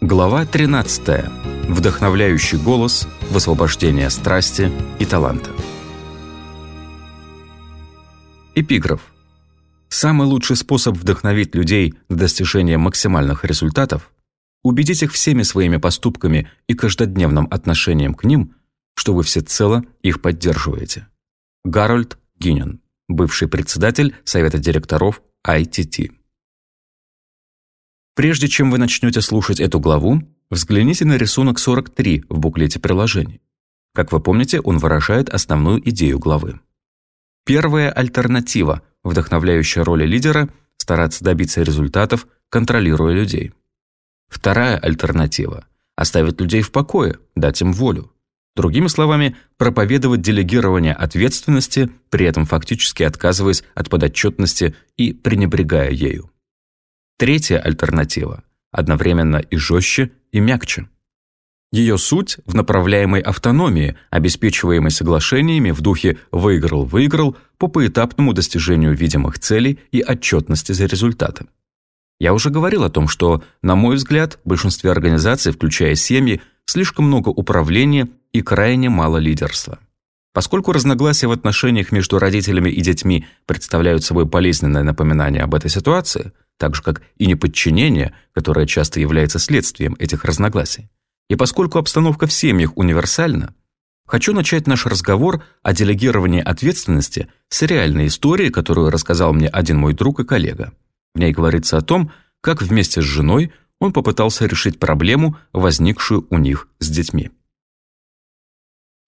Глава 13. Вдохновляющий голос, высвобождение страсти и таланта. Эпиграф. Самый лучший способ вдохновить людей на достижение максимальных результатов – убедить их всеми своими поступками и каждодневным отношением к ним, что вы всецело их поддерживаете. Гарольд Гинен, бывший председатель Совета директоров ITT. Прежде чем вы начнете слушать эту главу, взгляните на рисунок 43 в буклете приложений. Как вы помните, он выражает основную идею главы. Первая альтернатива, вдохновляющая роли лидера, стараться добиться результатов, контролируя людей. Вторая альтернатива – оставить людей в покое, дать им волю. Другими словами, проповедовать делегирование ответственности, при этом фактически отказываясь от подотчетности и пренебрегая ею. Третья альтернатива – одновременно и жестче, и мягче. Ее суть в направляемой автономии, обеспечиваемой соглашениями в духе «выиграл-выиграл» по поэтапному достижению видимых целей и отчетности за результаты. Я уже говорил о том, что, на мой взгляд, в большинстве организаций, включая семьи, слишком много управления и крайне мало лидерства. Поскольку разногласия в отношениях между родителями и детьми представляют собой болезненное напоминание об этой ситуации – так же как и неподчинение, которое часто является следствием этих разногласий. И поскольку обстановка в семьях универсальна, хочу начать наш разговор о делегировании ответственности с реальной истории, которую рассказал мне один мой друг и коллега. В ней говорится о том, как вместе с женой он попытался решить проблему, возникшую у них с детьми.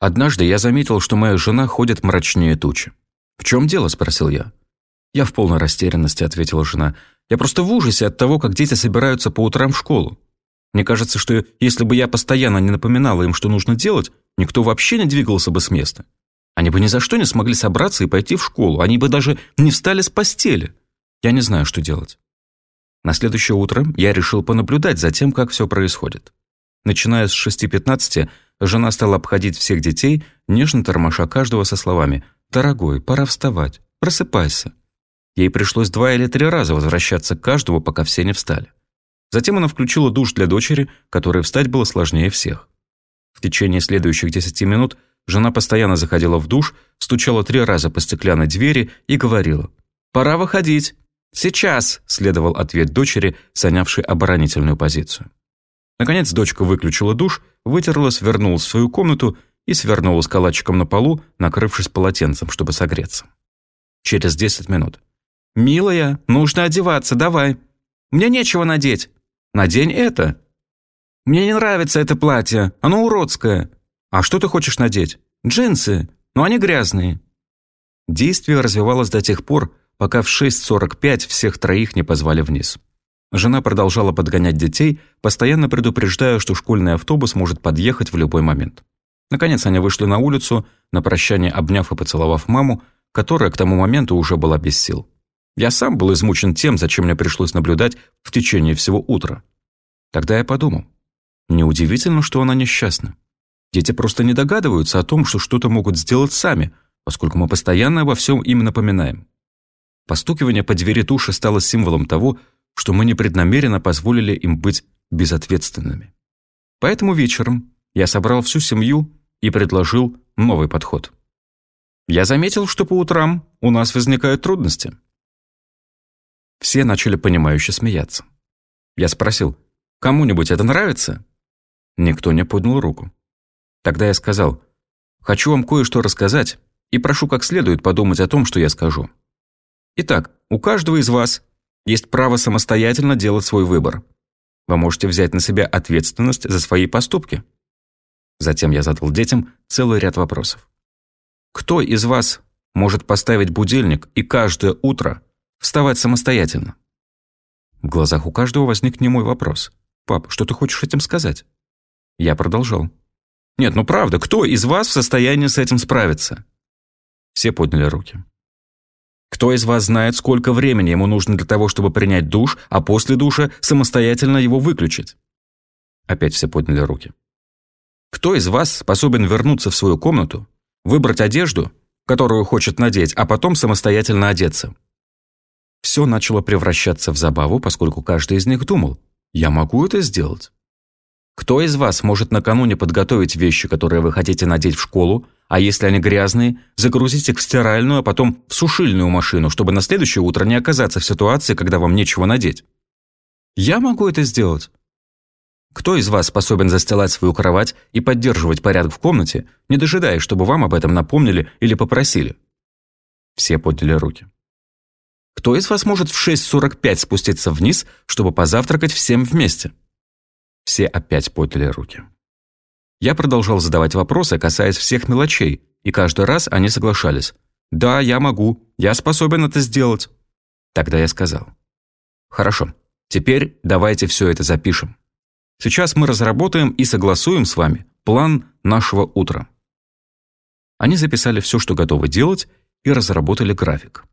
Однажды я заметил, что моя жена ходит мрачнее тучи. «В чем дело?» – спросил я. «Я в полной растерянности», – ответила жена. Я просто в ужасе от того, как дети собираются по утрам в школу. Мне кажется, что если бы я постоянно не напоминала им, что нужно делать, никто вообще не двигался бы с места. Они бы ни за что не смогли собраться и пойти в школу. Они бы даже не встали с постели. Я не знаю, что делать. На следующее утро я решил понаблюдать за тем, как все происходит. Начиная с 6.15, жена стала обходить всех детей, нежно тормоша каждого со словами «Дорогой, пора вставать, просыпайся». Ей пришлось два или три раза возвращаться к каждому, пока все не встали. Затем она включила душ для дочери, которой встать было сложнее всех. В течение следующих десяти минут жена постоянно заходила в душ, стучала три раза по стеклянной двери и говорила «Пора выходить». «Сейчас», – следовал ответ дочери, занявшей оборонительную позицию. Наконец дочка выключила душ, вытерлась, вернулась в свою комнату и свернулась калачиком на полу, накрывшись полотенцем, чтобы согреться. Через десять минут «Милая, нужно одеваться, давай. Мне нечего надеть. Надень это». «Мне не нравится это платье, оно уродское». «А что ты хочешь надеть?» «Джинсы, но они грязные». Действие развивалось до тех пор, пока в 6.45 всех троих не позвали вниз. Жена продолжала подгонять детей, постоянно предупреждая, что школьный автобус может подъехать в любой момент. Наконец они вышли на улицу, на прощание обняв и поцеловав маму, которая к тому моменту уже была без сил. Я сам был измучен тем, зачем мне пришлось наблюдать в течение всего утра. Тогда я подумал, неудивительно, что она несчастна. Дети просто не догадываются о том, что что-то могут сделать сами, поскольку мы постоянно обо всем им напоминаем. Постукивание по двери туши стало символом того, что мы непреднамеренно позволили им быть безответственными. Поэтому вечером я собрал всю семью и предложил новый подход. Я заметил, что по утрам у нас возникают трудности. Все начали понимающе смеяться. Я спросил, кому-нибудь это нравится? Никто не поднял руку. Тогда я сказал, хочу вам кое-что рассказать и прошу как следует подумать о том, что я скажу. Итак, у каждого из вас есть право самостоятельно делать свой выбор. Вы можете взять на себя ответственность за свои поступки. Затем я задал детям целый ряд вопросов. Кто из вас может поставить будильник и каждое утро вставать самостоятельно. В глазах у каждого возник немой вопрос. «Пап, что ты хочешь этим сказать?» Я продолжал. «Нет, ну правда, кто из вас в состоянии с этим справиться?» Все подняли руки. «Кто из вас знает, сколько времени ему нужно для того, чтобы принять душ, а после душа самостоятельно его выключить?» Опять все подняли руки. «Кто из вас способен вернуться в свою комнату, выбрать одежду, которую хочет надеть, а потом самостоятельно одеться?» Все начало превращаться в забаву, поскольку каждый из них думал, «Я могу это сделать». Кто из вас может накануне подготовить вещи, которые вы хотите надеть в школу, а если они грязные, загрузить их в стиральную, а потом в сушильную машину, чтобы на следующее утро не оказаться в ситуации, когда вам нечего надеть? Я могу это сделать. Кто из вас способен застилать свою кровать и поддерживать порядок в комнате, не дожидаясь, чтобы вам об этом напомнили или попросили? Все подняли руки. Кто из вас может в 6.45 спуститься вниз, чтобы позавтракать всем вместе? Все опять подняли руки. Я продолжал задавать вопросы, касаясь всех мелочей, и каждый раз они соглашались. «Да, я могу. Я способен это сделать». Тогда я сказал. «Хорошо. Теперь давайте все это запишем. Сейчас мы разработаем и согласуем с вами план нашего утра». Они записали все, что готовы делать, и разработали график.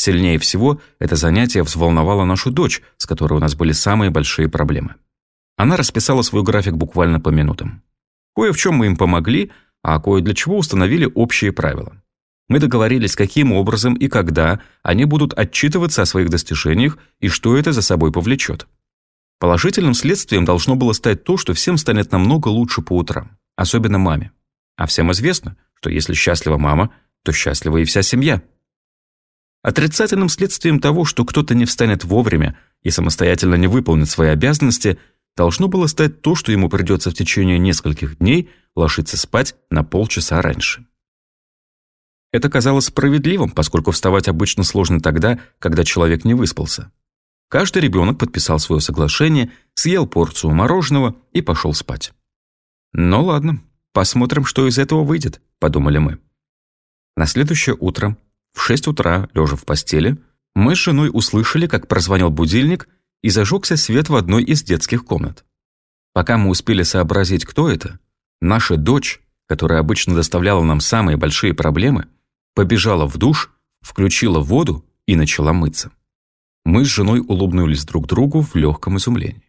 Сильнее всего это занятие взволновало нашу дочь, с которой у нас были самые большие проблемы. Она расписала свой график буквально по минутам. Кое в чем мы им помогли, а кое для чего установили общие правила. Мы договорились, каким образом и когда они будут отчитываться о своих достижениях и что это за собой повлечет. Положительным следствием должно было стать то, что всем станет намного лучше по утрам, особенно маме. А всем известно, что если счастлива мама, то счастлива и вся семья. Отрицательным следствием того, что кто-то не встанет вовремя и самостоятельно не выполнит свои обязанности – должно было стать то, что ему придется в течение нескольких дней ложиться спать на полчаса раньше. Это казалось справедливым, поскольку вставать обычно сложно тогда, когда человек не выспался. Каждый ребенок подписал свое соглашение, съел порцию мороженого и пошел спать. «Ну ладно, посмотрим, что из этого выйдет», – подумали мы. На следующее утро, в 6 утра, лежа в постели, мы с женой услышали, как прозвонил будильник – и зажегся свет в одной из детских комнат. Пока мы успели сообразить, кто это, наша дочь, которая обычно доставляла нам самые большие проблемы, побежала в душ, включила воду и начала мыться. Мы с женой улыбнулись друг другу в легком изумлении.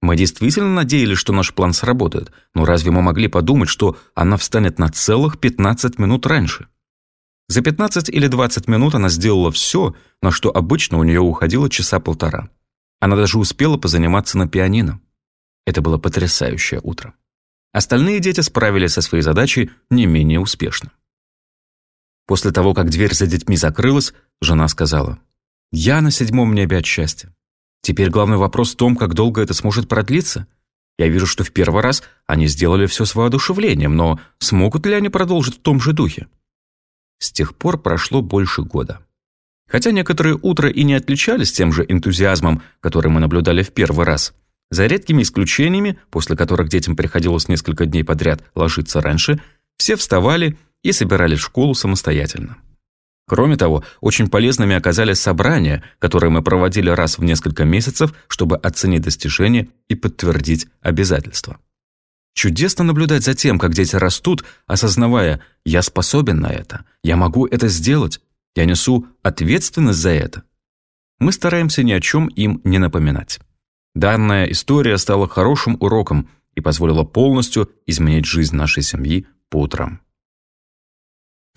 Мы действительно надеялись, что наш план сработает, но разве мы могли подумать, что она встанет на целых 15 минут раньше? За 15 или 20 минут она сделала все, на что обычно у нее уходило часа полтора. Она даже успела позаниматься на пианино. Это было потрясающее утро. Остальные дети справились со своей задачей не менее успешно. После того, как дверь за детьми закрылась, жена сказала, «Я на седьмом небе от счастья. Теперь главный вопрос в том, как долго это сможет продлиться. Я вижу, что в первый раз они сделали все с воодушевлением, но смогут ли они продолжить в том же духе?» С тех пор прошло больше года. Хотя некоторые утра и не отличались тем же энтузиазмом, который мы наблюдали в первый раз. За редкими исключениями, после которых детям приходилось несколько дней подряд ложиться раньше, все вставали и собирались в школу самостоятельно. Кроме того, очень полезными оказались собрания, которые мы проводили раз в несколько месяцев, чтобы оценить достижения и подтвердить обязательства. Чудесно наблюдать за тем, как дети растут, осознавая «я способен на это», «я могу это сделать», я несу ответственность за это. Мы стараемся ни о чем им не напоминать. Данная история стала хорошим уроком и позволила полностью изменить жизнь нашей семьи по утрам.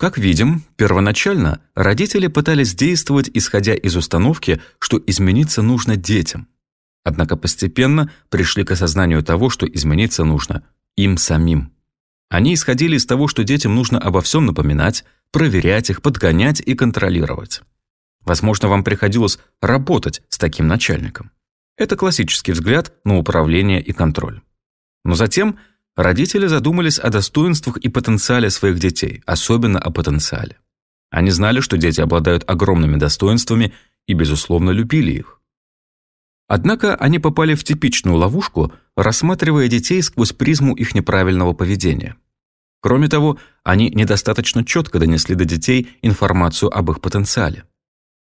Как видим, первоначально родители пытались действовать, исходя из установки, что измениться нужно детям. Однако постепенно пришли к осознанию того, что измениться нужно им самим. Они исходили из того, что детям нужно обо всем напоминать, проверять их, подгонять и контролировать. Возможно, вам приходилось работать с таким начальником. Это классический взгляд на управление и контроль. Но затем родители задумались о достоинствах и потенциале своих детей, особенно о потенциале. Они знали, что дети обладают огромными достоинствами и, безусловно, любили их. Однако они попали в типичную ловушку, рассматривая детей сквозь призму их неправильного поведения. Кроме того, они недостаточно четко донесли до детей информацию об их потенциале.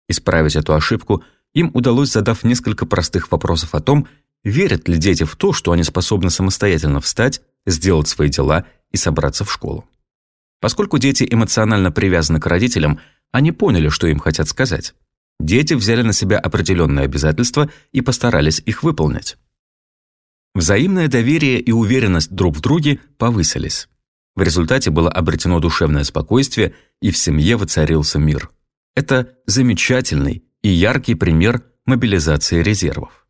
Исправить эту ошибку им удалось, задав несколько простых вопросов о том, верят ли дети в то, что они способны самостоятельно встать, сделать свои дела и собраться в школу. Поскольку дети эмоционально привязаны к родителям, они поняли, что им хотят сказать. Дети взяли на себя определенные обязательства и постарались их выполнить. Взаимное доверие и уверенность друг в друге повысились. В результате было обретено душевное спокойствие, и в семье воцарился мир. Это замечательный и яркий пример мобилизации резервов.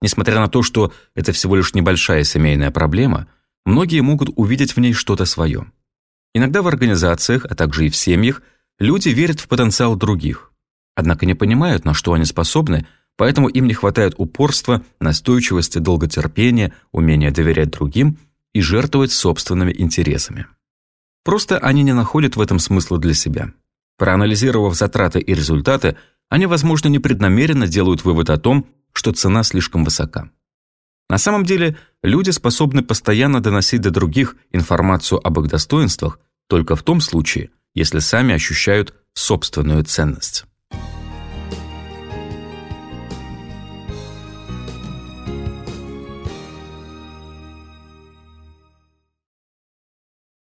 Несмотря на то, что это всего лишь небольшая семейная проблема, многие могут увидеть в ней что-то свое. Иногда в организациях, а также и в семьях, люди верят в потенциал других, однако не понимают, на что они способны, поэтому им не хватает упорства, настойчивости, долготерпения, умения доверять другим и жертвовать собственными интересами. Просто они не находят в этом смысла для себя. Проанализировав затраты и результаты, они, возможно, непреднамеренно делают вывод о том, что цена слишком высока. На самом деле, люди способны постоянно доносить до других информацию об их достоинствах только в том случае, если сами ощущают собственную ценность.